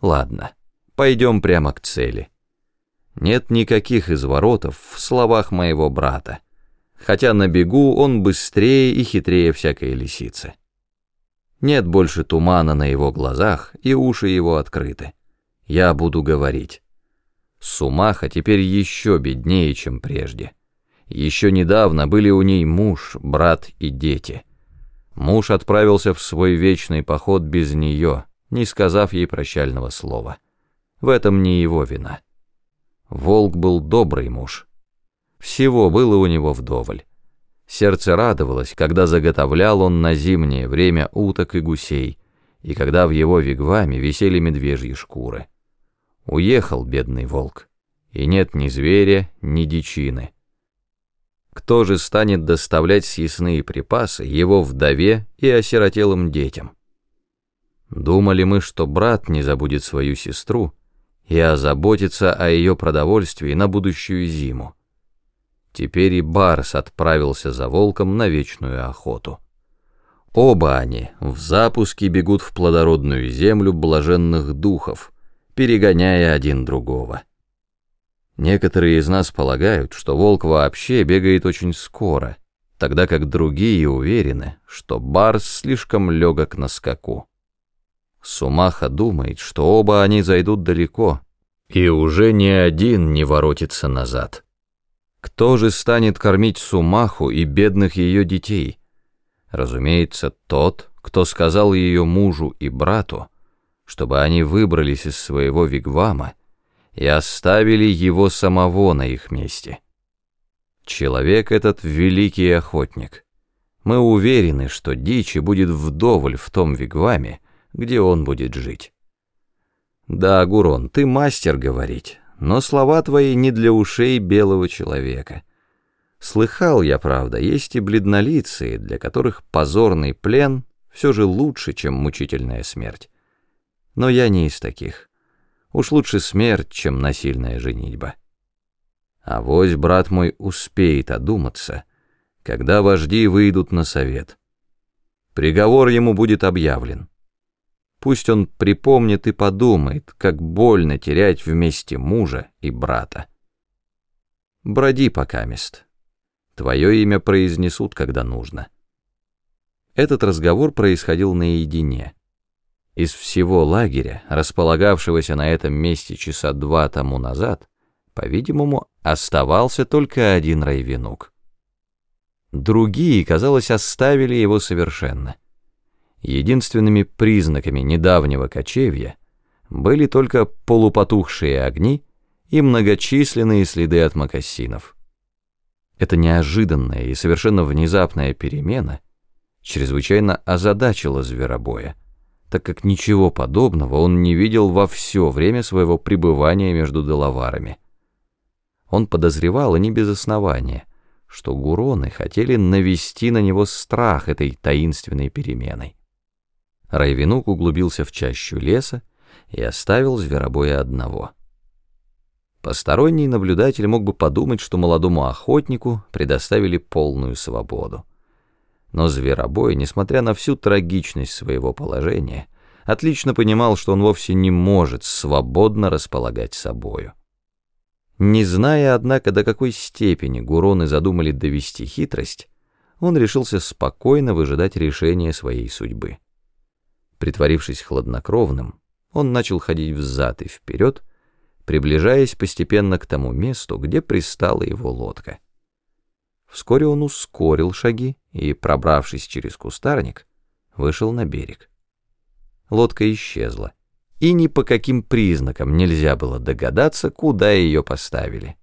Ладно, пойдем прямо к цели. Нет никаких изворотов в словах моего брата, хотя на бегу он быстрее и хитрее всякой лисицы. Нет больше тумана на его глазах, и уши его открыты. Я буду говорить. Сумаха теперь еще беднее, чем прежде. Еще недавно были у ней муж, брат и дети. Муж отправился в свой вечный поход без нее, не сказав ей прощального слова. В этом не его вина. Волк был добрый муж. Всего было у него вдоволь. Сердце радовалось, когда заготовлял он на зимнее время уток и гусей, и когда в его вигваме висели медвежьи шкуры. Уехал бедный волк, и нет ни зверя, ни дичины. Кто же станет доставлять съестные припасы его вдове и осиротелым детям? Думали мы, что брат не забудет свою сестру и озаботится о ее продовольствии на будущую зиму. Теперь и Барс отправился за волком на вечную охоту. Оба они в запуске бегут в плодородную землю блаженных духов, перегоняя один другого. Некоторые из нас полагают, что волк вообще бегает очень скоро, тогда как другие уверены, что Барс слишком легок на скаку. Сумаха думает, что оба они зайдут далеко, и уже ни один не воротится назад. Кто же станет кормить Сумаху и бедных ее детей? Разумеется, тот, кто сказал ее мужу и брату, чтобы они выбрались из своего вигвама и оставили его самого на их месте. Человек этот великий охотник. Мы уверены, что дичи будет вдоволь в том вигваме, где он будет жить. Да, Гурон, ты мастер говорить, но слова твои не для ушей белого человека. Слыхал я, правда, есть и бледнолицые, для которых позорный плен все же лучше, чем мучительная смерть. Но я не из таких. Уж лучше смерть, чем насильная женитьба. А вось, брат мой, успеет одуматься, когда вожди выйдут на совет. Приговор ему будет объявлен. Пусть он припомнит и подумает, как больно терять вместе мужа и брата. Броди пока мест. Твое имя произнесут, когда нужно. Этот разговор происходил наедине. Из всего лагеря, располагавшегося на этом месте часа два тому назад, по-видимому, оставался только один райвенук. Другие, казалось, оставили его совершенно — Единственными признаками недавнего кочевья были только полупотухшие огни и многочисленные следы от мокасинов. Эта неожиданная и совершенно внезапная перемена чрезвычайно озадачила зверобоя, так как ничего подобного он не видел во все время своего пребывания между доловарами. Он подозревал, и не без основания, что гуроны хотели навести на него страх этой таинственной переменой. Райвенук углубился в чащу леса и оставил зверобоя одного. Посторонний наблюдатель мог бы подумать, что молодому охотнику предоставили полную свободу. Но зверобой, несмотря на всю трагичность своего положения, отлично понимал, что он вовсе не может свободно располагать собою. Не зная, однако, до какой степени гуроны задумали довести хитрость, он решился спокойно выжидать решения своей судьбы. Притворившись хладнокровным, он начал ходить взад и вперед, приближаясь постепенно к тому месту, где пристала его лодка. Вскоре он ускорил шаги и, пробравшись через кустарник, вышел на берег. Лодка исчезла, и ни по каким признакам нельзя было догадаться, куда ее поставили.